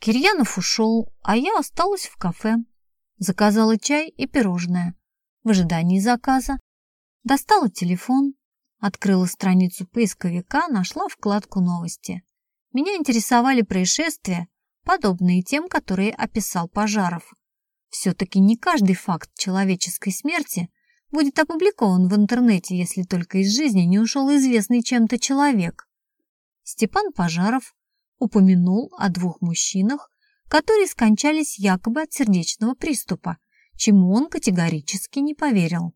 Кирьянов ушел, а я осталась в кафе. Заказала чай и пирожное. В ожидании заказа достала телефон, открыла страницу поисковика, нашла вкладку «Новости». Меня интересовали происшествия, подобные тем, которые описал Пожаров. Все-таки не каждый факт человеческой смерти будет опубликован в интернете, если только из жизни не ушел известный чем-то человек. Степан Пожаров упомянул о двух мужчинах, которые скончались якобы от сердечного приступа, чему он категорически не поверил.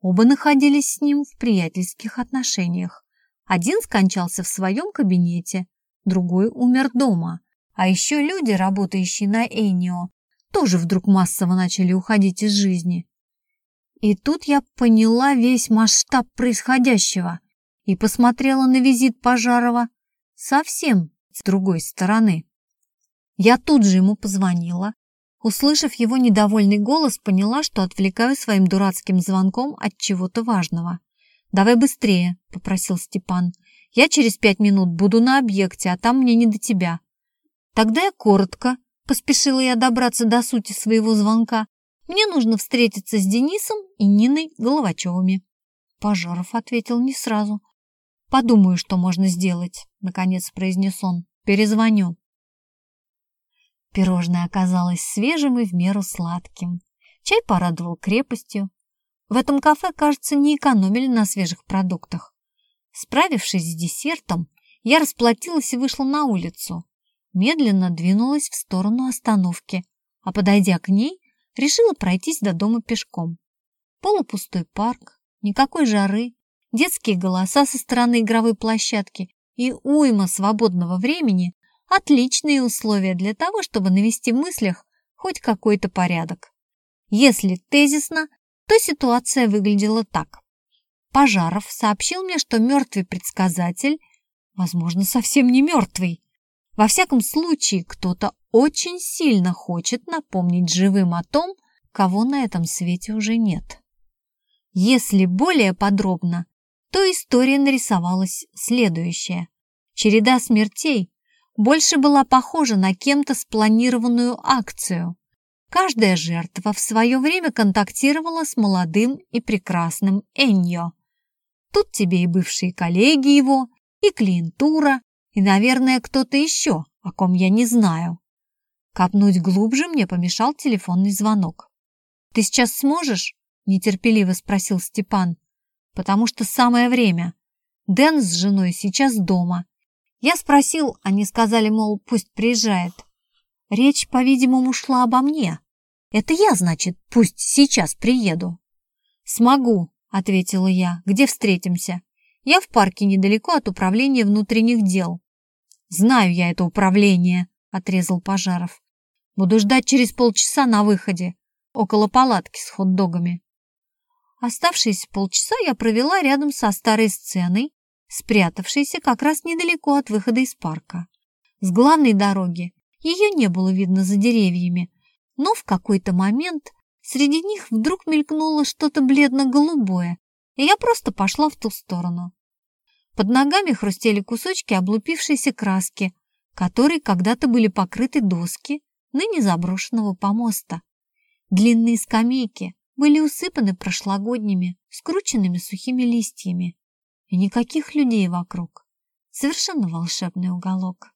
Оба находились с ним в приятельских отношениях. Один скончался в своем кабинете, другой умер дома. А еще люди, работающие на Энио, тоже вдруг массово начали уходить из жизни. И тут я поняла весь масштаб происходящего и посмотрела на визит Пожарова совсем с другой стороны. Я тут же ему позвонила. Услышав его недовольный голос, поняла, что отвлекаю своим дурацким звонком от чего-то важного. «Давай быстрее», — попросил Степан. «Я через пять минут буду на объекте, а там мне не до тебя». Тогда я коротко, поспешила я добраться до сути своего звонка. Мне нужно встретиться с Денисом и Ниной Головачевыми. Пожаров ответил не сразу. «Подумаю, что можно сделать», — наконец произнес он. «Перезвоню». Пирожное оказалось свежим и в меру сладким. Чай порадовал крепостью. В этом кафе, кажется, не экономили на свежих продуктах. Справившись с десертом, я расплатилась и вышла на улицу. Медленно двинулась в сторону остановки, а подойдя к ней, решила пройтись до дома пешком. Полупустой парк, никакой жары, детские голоса со стороны игровой площадки и уйма свободного времени – отличные условия для того, чтобы навести в мыслях хоть какой-то порядок. Если тезисно, то ситуация выглядела так. Пожаров сообщил мне, что мертвый предсказатель, возможно, совсем не мертвый. Во всяком случае, кто-то очень сильно хочет напомнить живым о том, кого на этом свете уже нет. Если более подробно, то история нарисовалась следующая. Череда смертей больше была похожа на кем-то спланированную акцию. Каждая жертва в свое время контактировала с молодым и прекрасным Эньо. Тут тебе и бывшие коллеги его, и клиентура, и, наверное, кто-то еще, о ком я не знаю. Копнуть глубже мне помешал телефонный звонок. «Ты сейчас сможешь?» – нетерпеливо спросил Степан. «Потому что самое время. Дэн с женой сейчас дома. Я спросил, они сказали, мол, пусть приезжает. Речь, по-видимому, шла обо мне. Это я, значит, пусть сейчас приеду». «Смогу», — ответила я. «Где встретимся?» «Я в парке недалеко от управления внутренних дел». «Знаю я это управление», — отрезал Пожаров. Буду ждать через полчаса на выходе, около палатки с хот-догами. Оставшиеся полчаса я провела рядом со старой сценой, спрятавшейся как раз недалеко от выхода из парка. С главной дороги ее не было видно за деревьями, но в какой-то момент среди них вдруг мелькнуло что-то бледно-голубое, и я просто пошла в ту сторону. Под ногами хрустели кусочки облупившейся краски, которой когда-то были покрыты доски ныне заброшенного помоста. Длинные скамейки были усыпаны прошлогодними, скрученными сухими листьями. И никаких людей вокруг. Совершенно волшебный уголок.